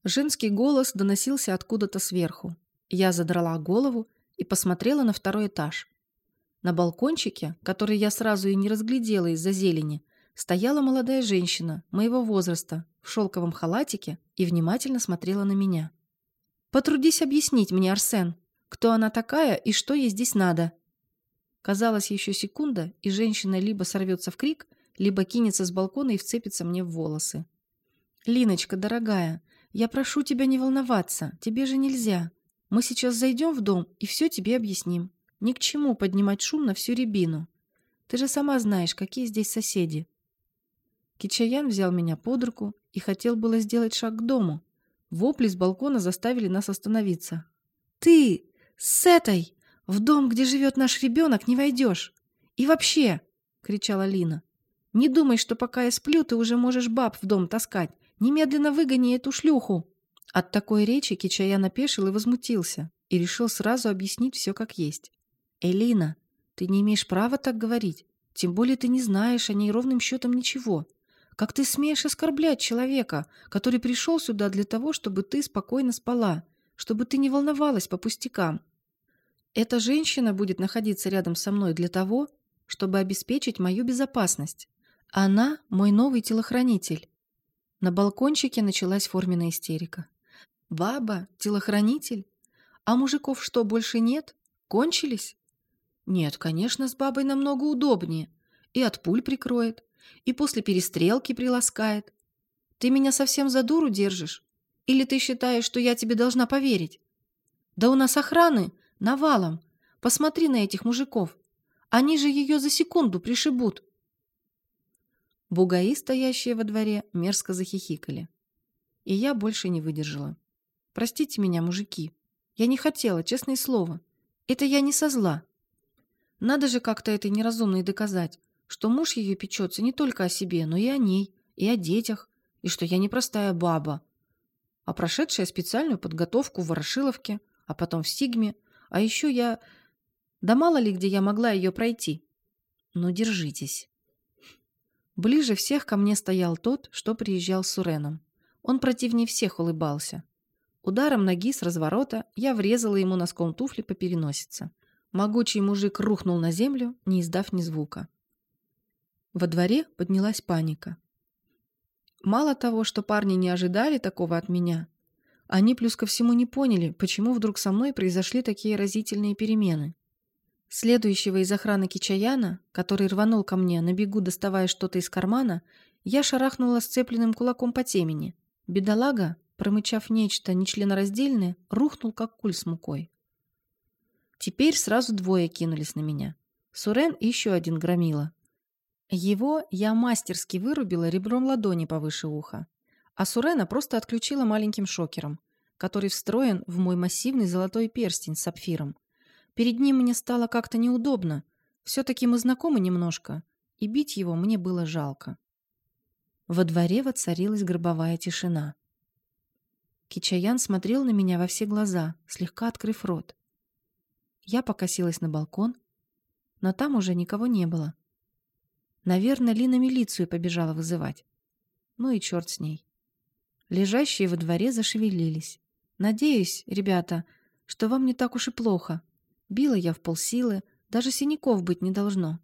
[SPEAKER 1] Женский голос доносился откуда-то сверху. Я задрала голову и посмотрела на второй этаж. На балкончике, который я сразу и не разглядела из-за зелени, стояла молодая женщина моего возраста в шелковом халатике и внимательно смотрела на меня. «Потрудись объяснить мне, Арсен, кто она такая и что ей здесь надо?» Казалось, еще секунда, и женщина либо сорвется в крик, либо кинется с балкона и вцепится мне в волосы. «Линочка, дорогая, я прошу тебя не волноваться, тебе же нельзя. Мы сейчас зайдем в дом и все тебе объясним. Ни к чему поднимать шум на всю рябину. Ты же сама знаешь, какие здесь соседи». Кичаян взял меня под руку и хотел было сделать шаг к дому. Вопли с балкона заставили нас остановиться. «Ты! С этой! В дом, где живет наш ребенок, не войдешь! И вообще!» — кричала Лина. «Не думай, что пока я сплю, ты уже можешь баб в дом таскать. Немедленно выгони эту шлюху!» От такой речи Кичаян опешил и возмутился, и решил сразу объяснить все как есть. «Элина, ты не имеешь права так говорить. Тем более ты не знаешь о ней ровным счетом ничего. Как ты смеешь оскорблять человека, который пришел сюда для того, чтобы ты спокойно спала, чтобы ты не волновалась по пустякам? Эта женщина будет находиться рядом со мной для того, чтобы обеспечить мою безопасность. Она мой новый телохранитель. На балкончике началась форменная истерика. Баба, телохранитель? А мужиков что, больше нет? Кончились? Нет, конечно, с бабой намного удобнее. И от пуль прикроет, и после перестрелки приласкает. Ты меня совсем за дуру держишь? Или ты считаешь, что я тебе должна поверить? Да у нас охраны навалом. Посмотри на этих мужиков. Они же ее за секунду пришибут. Бугаи, стоящие во дворе, мерзко захихикали. И я больше не выдержала. Простите меня, мужики. Я не хотела, честное слово. Это я не со зла. Надо же как-то этой неразумной доказать что муж ее печется не только о себе, но и о ней, и о детях, и что я не простая баба, а прошедшая специальную подготовку в Ворошиловке, а потом в Сигме, а еще я... Да мало ли где я могла ее пройти. Ну, держитесь. Ближе всех ко мне стоял тот, что приезжал с Суреном. Он противнее всех улыбался. Ударом ноги с разворота я врезала ему носком туфли по переносице. Могучий мужик рухнул на землю, не издав ни звука. Во дворе поднялась паника. Мало того, что парни не ожидали такого от меня, они плюс ко всему не поняли, почему вдруг со мной произошли такие разительные перемены. Следующего из охраны Кичаяна, который рванул ко мне, на бегу доставая что-то из кармана, я шарахнула сцепленным кулаком по темени. Бедолага, промычав нечто нечленораздельное, рухнул, как куль с мукой. Теперь сразу двое кинулись на меня. Сурен и еще один громила. Его я мастерски вырубила ребром ладони повыше уха, а Сурена просто отключила маленьким шокером, который встроен в мой массивный золотой перстень с сапфиром. Перед ним мне стало как-то неудобно. Все-таки мы знакомы немножко, и бить его мне было жалко. Во дворе воцарилась гробовая тишина. Кичаян смотрел на меня во все глаза, слегка открыв рот. Я покосилась на балкон, но там уже никого не было. Наверное, Лина милицию побежала вызывать. Ну и черт с ней. Лежащие во дворе зашевелились. Надеюсь, ребята, что вам не так уж и плохо. Била я в полсилы, даже синяков быть не должно.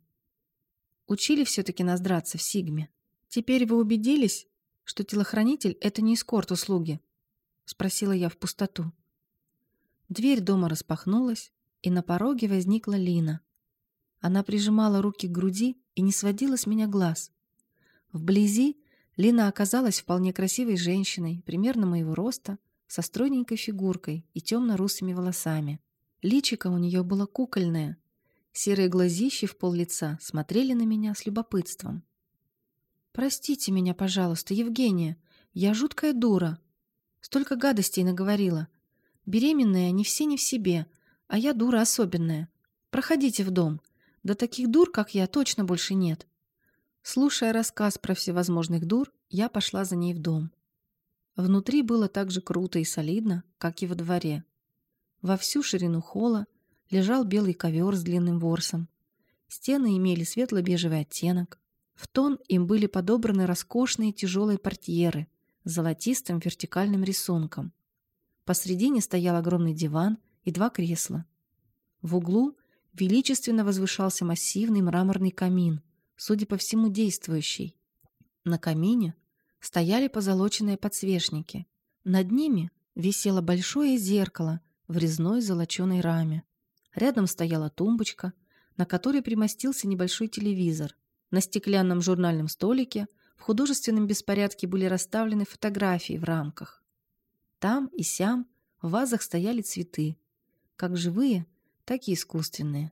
[SPEAKER 1] Учили все-таки нас драться в Сигме. Теперь вы убедились, что телохранитель — это не эскорт-услуги? Спросила я в пустоту. Дверь дома распахнулась, и на пороге возникла Лина. Она прижимала руки к груди и не сводила с меня глаз. Вблизи Лина оказалась вполне красивой женщиной, примерно моего роста, со стройненькой фигуркой и темно-русыми волосами. Личико у нее было кукольное. Серые глазищи в пол лица смотрели на меня с любопытством. «Простите меня, пожалуйста, Евгения, я жуткая дура. Столько гадостей наговорила. Беременные они все не в себе, а я дура особенная. Проходите в дом. Да таких дур, как я, точно больше нет. Слушая рассказ про всевозможных дур, я пошла за ней в дом. Внутри было так же круто и солидно, как и во дворе. Во всю ширину холла лежал белый ковер с длинным ворсом. Стены имели светло-бежевый оттенок. В тон им были подобраны роскошные тяжелые портьеры, с золотистым вертикальным рисунком. Посредине стоял огромный диван и два кресла. В углу величественно возвышался массивный мраморный камин, судя по всему, действующий. На камине стояли позолоченные подсвечники. Над ними висело большое зеркало в резной золоченой раме. Рядом стояла тумбочка, на которой примостился небольшой телевизор. На стеклянном журнальном столике в художественном беспорядке были расставлены фотографии в рамках. Там и сям в вазах стояли цветы, как живые, так и искусственные.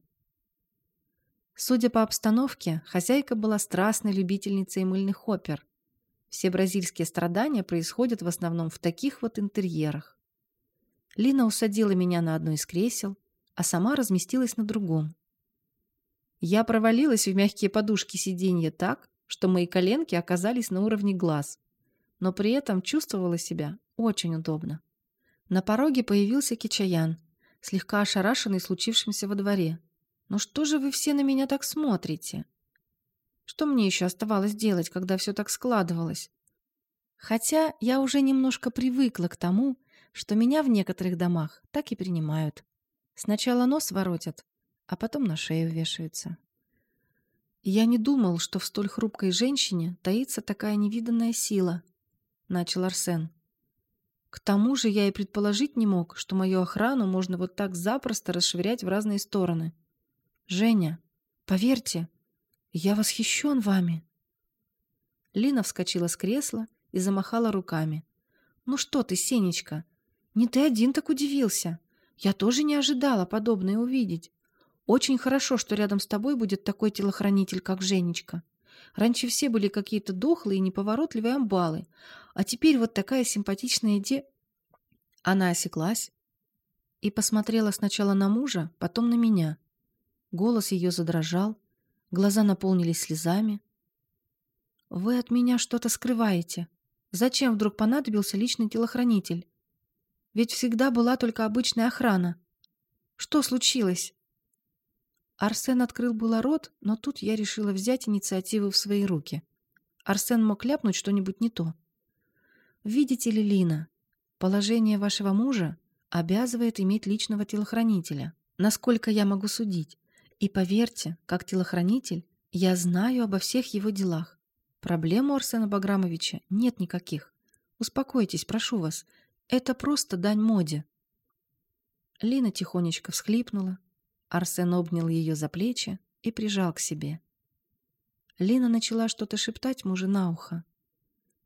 [SPEAKER 1] Судя по обстановке, хозяйка была страстной любительницей мыльных опер. Все бразильские страдания происходят в основном в таких вот интерьерах. Лина усадила меня на одно из кресел, а сама разместилась на другом. Я провалилась в мягкие подушки сиденья так, что мои коленки оказались на уровне глаз, но при этом чувствовала себя очень удобно. На пороге появился Кичаян, слегка ошарашенный случившимся во дворе. «Ну что же вы все на меня так смотрите?» Что мне еще оставалось делать, когда все так складывалось? Хотя я уже немножко привыкла к тому, что меня в некоторых домах так и принимают. Сначала нос воротят, а потом на шею вешаются. «Я не думал, что в столь хрупкой женщине таится такая невиданная сила», — начал Арсен. «К тому же я и предположить не мог, что мою охрану можно вот так запросто расшвырять в разные стороны. Женя, поверьте, я восхищен вами». Лина вскочила с кресла и замахала руками. «Ну что ты, Сенечка, не ты один так удивился. Я тоже не ожидала подобное увидеть. Очень хорошо, что рядом с тобой будет такой телохранитель, как Женечка. Раньше все были какие-то дохлые и неповоротливые амбалы, а теперь вот такая симпатичная де...» Она осеклась и посмотрела сначала на мужа, потом на меня. Голос ее задрожал, глаза наполнились слезами. «Вы от меня что-то скрываете. Зачем вдруг понадобился личный телохранитель? Ведь всегда была только обычная охрана. Что случилось?» Арсен открыл было рот, но тут я решила взять инициативу в свои руки. Арсен мог ляпнуть что-нибудь не то. «Видите ли, Лина, положение вашего мужа обязывает иметь личного телохранителя, насколько я могу судить. И поверьте, как телохранитель, я знаю обо всех его делах. Проблем у Арсена Баграмовича нет никаких. Успокойтесь, прошу вас. Это просто дань моде». Лина тихонечко всхлипнула, Арсен обнял ее за плечи и прижал к себе. Лина начала что-то шептать мужу на ухо.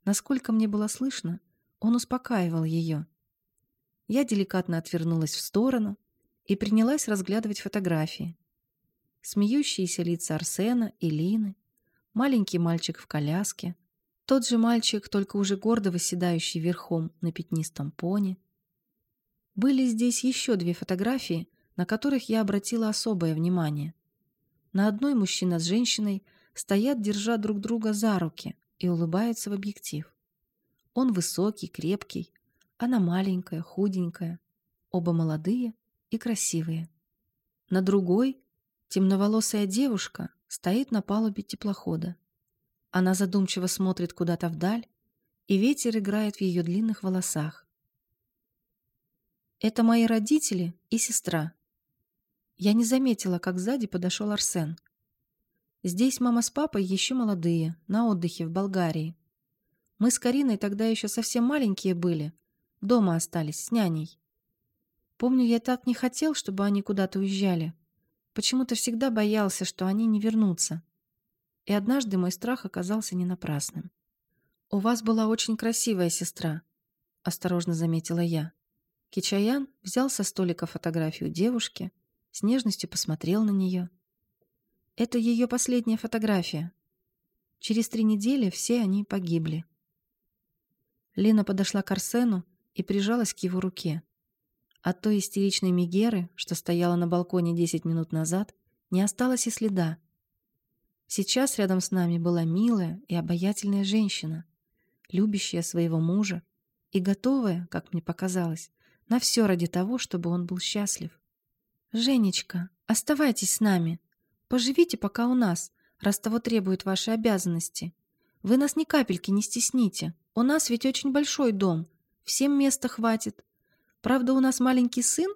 [SPEAKER 1] Насколько мне было слышно, он успокаивал ее. Я деликатно отвернулась в сторону и принялась разглядывать фотографии. Смеющиеся лица Арсена и Лины, маленький мальчик в коляске, тот же мальчик, только уже гордо восседающий верхом на пятнистом пони. Были здесь еще две фотографии, на которых я обратила особое внимание. На одной мужчина с женщиной стоят, держа друг друга за руки, и улыбаются в объектив. Он высокий, крепкий, она маленькая, худенькая, оба молодые и красивые. На другой темноволосая девушка стоит на палубе теплохода. Она задумчиво смотрит куда-то вдаль, и ветер играет в ее длинных волосах. Это мои родители и сестра. Я не заметила, как сзади подошел Арсен. Здесь мама с папой еще молодые, на отдыхе в Болгарии. Мы с Кариной тогда еще совсем маленькие были, дома остались с няней. Помню, я так не хотел, чтобы они куда-то уезжали. Почему-то всегда боялся, что они не вернутся. И однажды мой страх оказался не напрасным. «У вас была очень красивая сестра», — осторожно заметила я. Кичаян взял со столика фотографию девушки — с нежностью посмотрел на нее. Это ее последняя фотография. Через три недели все они погибли. Лина подошла к Арсену и прижалась к его руке. От той истеричной Мегеры, что стояла на балконе десять минут назад, не осталось и следа. Сейчас рядом с нами была милая и обаятельная женщина, любящая своего мужа и готовая, как мне показалось, на все ради того, чтобы он был счастлив. «Женечка, оставайтесь с нами. Поживите пока у нас, раз того требуют ваши обязанности. Вы нас ни капельки не стесните. У нас ведь очень большой дом, всем места хватит. Правда, у нас маленький сын,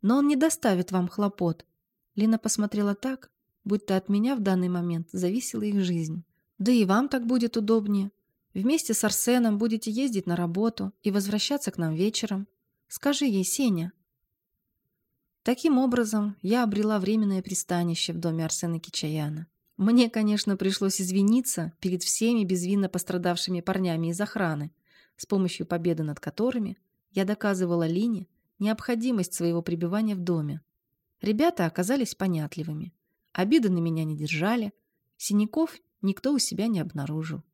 [SPEAKER 1] но он не доставит вам хлопот». Лина посмотрела так, будто от меня в данный момент зависела их жизнь. «Да и вам так будет удобнее. Вместе с Арсеном будете ездить на работу и возвращаться к нам вечером. Скажи ей, Сеня». Таким образом, я обрела временное пристанище в доме Арсена Кичаяна. Мне, конечно, пришлось извиниться перед всеми безвинно пострадавшими парнями из охраны, с помощью победы над которыми я доказывала Лине необходимость своего пребывания в доме. Ребята оказались понятливыми. Обиды на меня не держали, синяков никто у себя не обнаружил.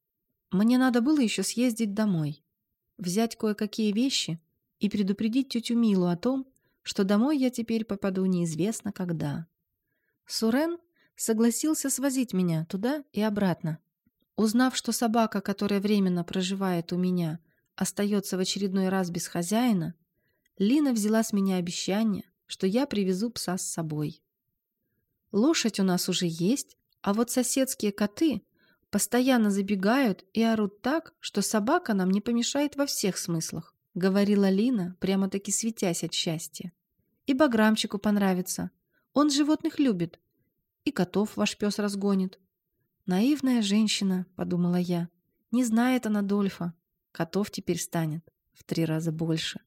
[SPEAKER 1] Мне надо было еще съездить домой, взять кое-какие вещи и предупредить тетю Милу о том, что домой я теперь попаду неизвестно когда. Сурен согласился свозить меня туда и обратно. Узнав, что собака, которая временно проживает у меня, остается в очередной раз без хозяина, Лина взяла с меня обещание, что я привезу пса с собой. Лошадь у нас уже есть, а вот соседские коты постоянно забегают и орут так, что собака нам не помешает во всех смыслах, говорила Лина, прямо-таки светясь от счастья. И Баграмчику понравится. Он животных любит, и котов ваш пес разгонит. Наивная женщина, подумала я. Не знает она Дольфа. Котов теперь станет в три раза больше.